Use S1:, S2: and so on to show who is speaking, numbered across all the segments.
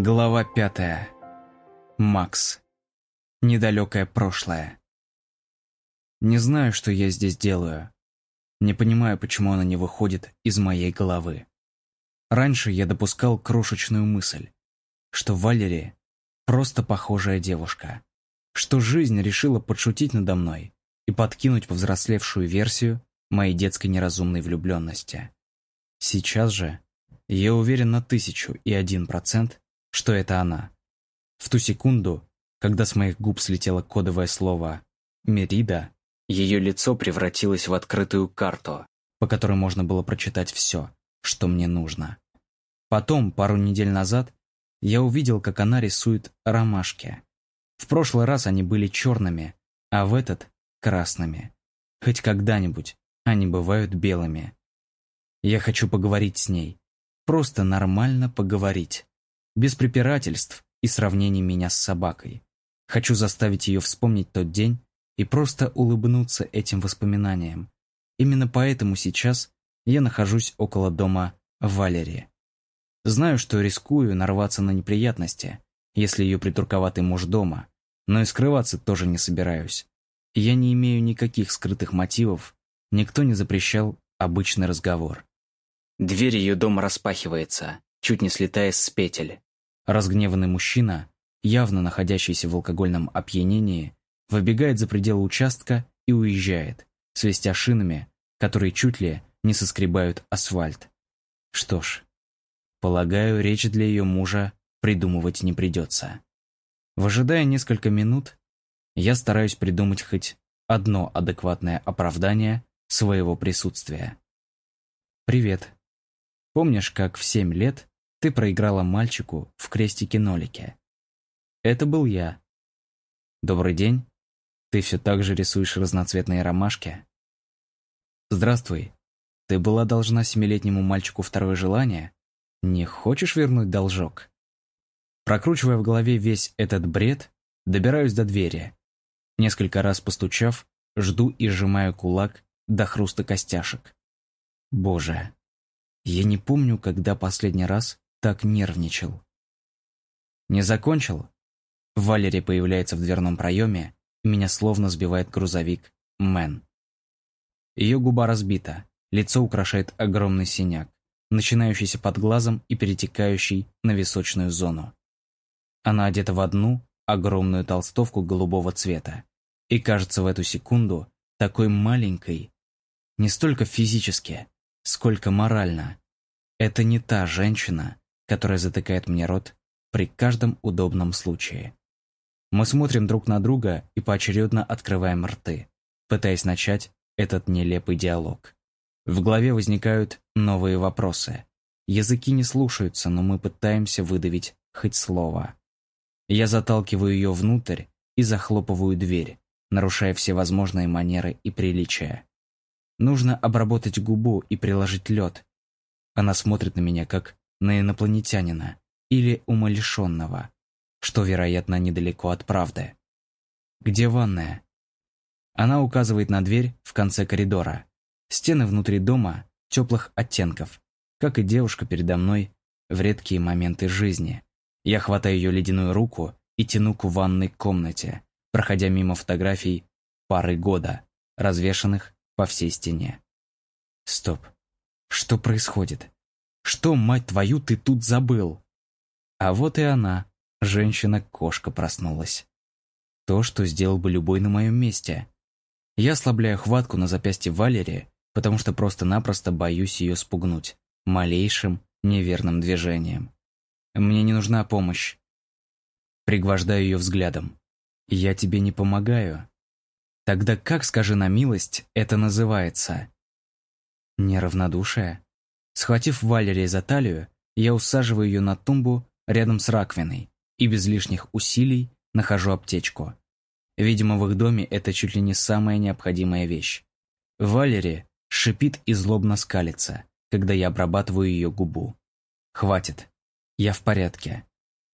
S1: Глава пятая. Макс. Недалекое прошлое. Не знаю, что я здесь делаю. Не понимаю, почему она не выходит из моей головы. Раньше я допускал крошечную мысль, что Валерия просто похожая девушка, что жизнь решила подшутить надо мной и подкинуть повзрослевшую версию моей детской неразумной влюбленности. Сейчас же я уверен на тысячу и один процент, что это она. В ту секунду, когда с моих губ слетело кодовое слово «Мерида», ее лицо превратилось в открытую карту, по которой можно было прочитать все, что мне нужно. Потом, пару недель назад, я увидел, как она рисует ромашки. В прошлый раз они были черными, а в этот — красными. Хоть когда-нибудь они бывают белыми. Я хочу поговорить с ней. Просто нормально поговорить без препирательств и сравнений меня с собакой. Хочу заставить ее вспомнить тот день и просто улыбнуться этим воспоминаниям. Именно поэтому сейчас я нахожусь около дома Валерии. Знаю, что рискую нарваться на неприятности, если ее придурковатый муж дома, но и скрываться тоже не собираюсь. Я не имею никаких скрытых мотивов, никто не запрещал обычный разговор. Дверь ее дома распахивается, чуть не слетая с петель. Разгневанный мужчина, явно находящийся в алкогольном опьянении, выбегает за пределы участка и уезжает, свистя шинами, которые чуть ли не соскребают асфальт. Что ж, полагаю, речь для ее мужа придумывать не придется. Выжидая несколько минут, я стараюсь придумать хоть одно адекватное оправдание своего присутствия. «Привет. Помнишь, как в семь лет ты проиграла мальчику в крестике-нолике. Это был я. Добрый день. Ты все так же рисуешь разноцветные ромашки? Здравствуй. Ты была должна семилетнему мальчику второе желание? Не хочешь вернуть должок? Прокручивая в голове весь этот бред, добираюсь до двери. Несколько раз постучав, жду и сжимаю кулак до хруста костяшек. Боже, я не помню, когда последний раз так нервничал. «Не закончил?» Валерия появляется в дверном проеме, и меня словно сбивает грузовик «Мэн». Ее губа разбита, лицо украшает огромный синяк, начинающийся под глазом и перетекающий на височную зону. Она одета в одну огромную толстовку голубого цвета и кажется в эту секунду такой маленькой, не столько физически, сколько морально. Это не та женщина, которая затыкает мне рот при каждом удобном случае. Мы смотрим друг на друга и поочередно открываем рты, пытаясь начать этот нелепый диалог. В голове возникают новые вопросы. Языки не слушаются, но мы пытаемся выдавить хоть слово. Я заталкиваю ее внутрь и захлопываю дверь, нарушая все возможные манеры и приличия. Нужно обработать губу и приложить лед. Она смотрит на меня как на инопланетянина или умалишенного, что, вероятно, недалеко от правды. «Где ванная?» Она указывает на дверь в конце коридора. Стены внутри дома теплых оттенков, как и девушка передо мной в редкие моменты жизни. Я хватаю ее ледяную руку и тяну к ванной комнате, проходя мимо фотографий пары года, развешанных по всей стене. Стоп. Что происходит? Что, мать твою, ты тут забыл? А вот и она, женщина-кошка, проснулась. То, что сделал бы любой на моем месте. Я ослабляю хватку на запястье Валерии, потому что просто-напросто боюсь ее спугнуть малейшим неверным движением. Мне не нужна помощь. Пригвождаю ее взглядом. Я тебе не помогаю. Тогда как, скажи на милость, это называется? Неравнодушие? Схватив Валерия за талию, я усаживаю ее на тумбу рядом с раковиной и без лишних усилий нахожу аптечку. Видимо, в их доме это чуть ли не самая необходимая вещь. Валери шипит и злобно скалится, когда я обрабатываю ее губу. Хватит. Я в порядке.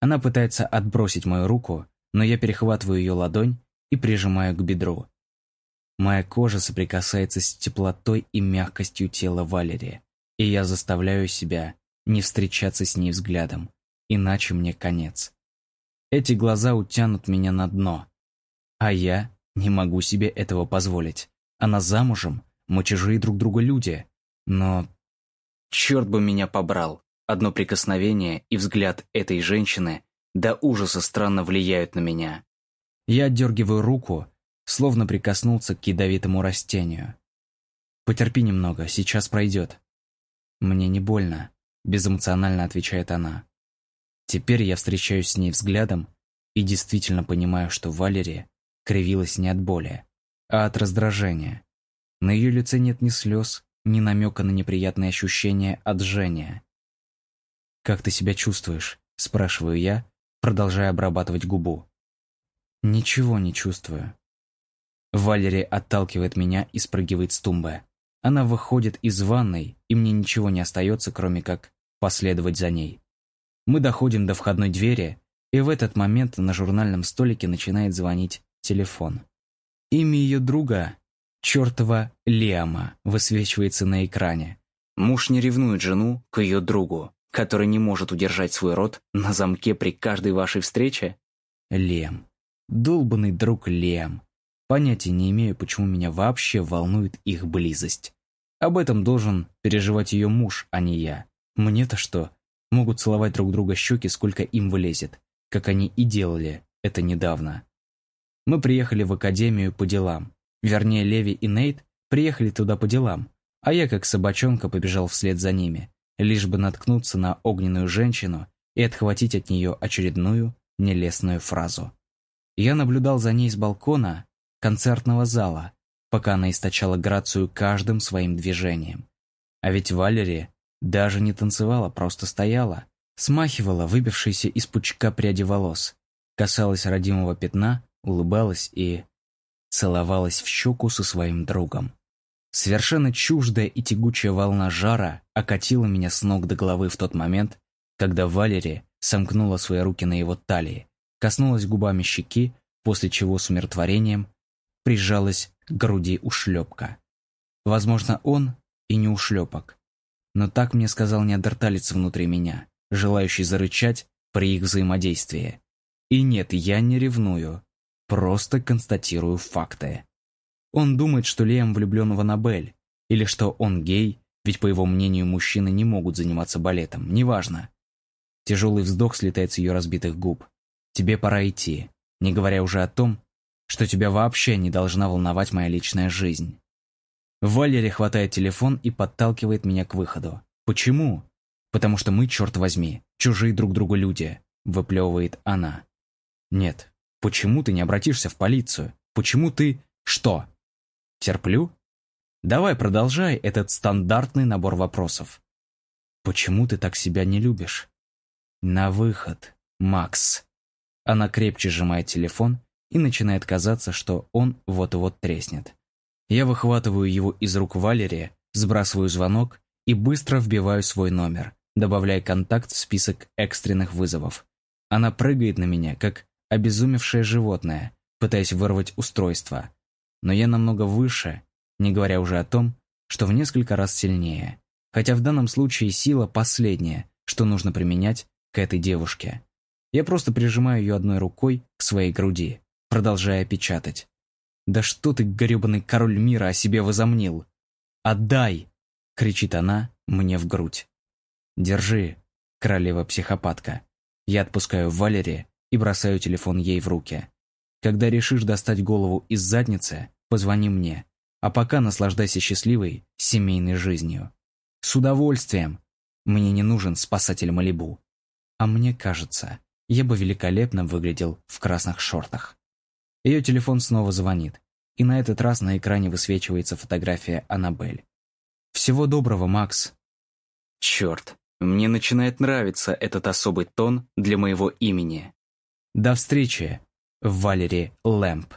S1: Она пытается отбросить мою руку, но я перехватываю ее ладонь и прижимаю к бедру. Моя кожа соприкасается с теплотой и мягкостью тела Валерии и я заставляю себя не встречаться с ней взглядом, иначе мне конец. Эти глаза утянут меня на дно. А я не могу себе этого позволить. Она замужем, мы чужие друг другу люди. Но... Черт бы меня побрал. Одно прикосновение и взгляд этой женщины до ужаса странно влияют на меня. Я отдергиваю руку, словно прикоснулся к ядовитому растению. «Потерпи немного, сейчас пройдет». «Мне не больно», — безэмоционально отвечает она. Теперь я встречаюсь с ней взглядом и действительно понимаю, что Валерия кривилась не от боли, а от раздражения. На ее лице нет ни слез, ни намека на неприятные ощущения от жжения. «Как ты себя чувствуешь?» – спрашиваю я, продолжая обрабатывать губу. «Ничего не чувствую». Валерия отталкивает меня и спрыгивает с тумбы. Она выходит из ванной, и мне ничего не остается, кроме как последовать за ней. Мы доходим до входной двери, и в этот момент на журнальном столике начинает звонить телефон. Имя ее друга, чертова Лиама, высвечивается на экране. Муж не ревнует жену к ее другу, который не может удержать свой рот на замке при каждой вашей встрече? Лем. Долбанный друг Лем. Понятия не имею, почему меня вообще волнует их близость. Об этом должен переживать ее муж, а не я. Мне-то что? Могут целовать друг друга щеки, сколько им влезет, как они и делали это недавно. Мы приехали в академию по делам. Вернее, Леви и Нейт приехали туда по делам, а я как собачонка побежал вслед за ними, лишь бы наткнуться на огненную женщину и отхватить от нее очередную нелестную фразу. Я наблюдал за ней с балкона концертного зала, пока она источала грацию каждым своим движением. А ведь Валери даже не танцевала, просто стояла, смахивала выбившиеся из пучка пряди волос, касалась родимого пятна, улыбалась и целовалась в щеку со своим другом. Совершенно чуждая и тягучая волна жара окатила меня с ног до головы в тот момент, когда Валери сомкнула свои руки на его талии, коснулась губами щеки, после чего с умиротворением прижалась груди ушлепка. Возможно, он и не ушлепок, но так мне сказал неандерталец внутри меня, желающий зарычать при их взаимодействии. И нет, я не ревную, просто констатирую факты. Он думает, что Лиам влюблен в Аннабель, или что он гей, ведь, по его мнению, мужчины не могут заниматься балетом, неважно. Тяжелый вздох слетает с ее разбитых губ. Тебе пора идти, не говоря уже о том, что тебя вообще не должна волновать моя личная жизнь. Валери хватает телефон и подталкивает меня к выходу. «Почему?» «Потому что мы, черт возьми, чужие друг другу люди», — выплевывает она. «Нет, почему ты не обратишься в полицию? Почему ты... что?» «Терплю?» «Давай продолжай этот стандартный набор вопросов». «Почему ты так себя не любишь?» «На выход, Макс». Она крепче сжимает телефон и начинает казаться, что он вот-вот треснет. Я выхватываю его из рук Валерия, сбрасываю звонок и быстро вбиваю свой номер, добавляя контакт в список экстренных вызовов. Она прыгает на меня, как обезумевшее животное, пытаясь вырвать устройство. Но я намного выше, не говоря уже о том, что в несколько раз сильнее. Хотя в данном случае сила последняя, что нужно применять к этой девушке. Я просто прижимаю ее одной рукой к своей груди, продолжая печатать. «Да что ты, гребаный король мира, о себе возомнил? Отдай!» — кричит она мне в грудь. «Держи, королева-психопатка». Я отпускаю Валерия и бросаю телефон ей в руки. Когда решишь достать голову из задницы, позвони мне. А пока наслаждайся счастливой семейной жизнью. С удовольствием. Мне не нужен спасатель Малибу. А мне кажется, я бы великолепно выглядел в красных шортах. Ее телефон снова звонит, и на этот раз на экране высвечивается фотография Аннабель. «Всего доброго, Макс». «Черт, мне начинает нравиться этот особый тон для моего имени». «До встречи, Валери Лэмп».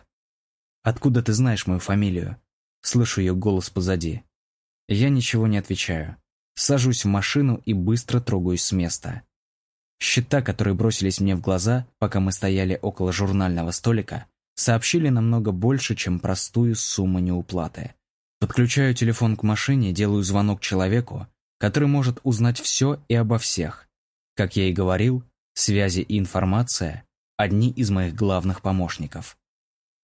S1: «Откуда ты знаешь мою фамилию?» Слышу ее голос позади. Я ничего не отвечаю. Сажусь в машину и быстро трогаюсь с места. Счета, которые бросились мне в глаза, пока мы стояли около журнального столика, сообщили намного больше, чем простую сумму неуплаты. Подключаю телефон к машине, делаю звонок человеку, который может узнать все и обо всех. Как я и говорил, Связи и информация – одни из моих главных помощников.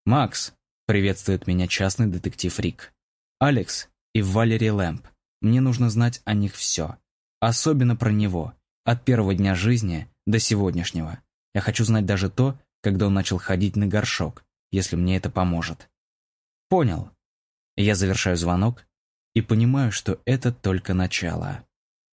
S1: «Макс», – приветствует меня частный детектив Рик. «Алекс и Валерий Лэмп. Мне нужно знать о них все. Особенно про него. От первого дня жизни до сегодняшнего. Я хочу знать даже то, когда он начал ходить на горшок, если мне это поможет». «Понял». Я завершаю звонок и понимаю, что это только начало.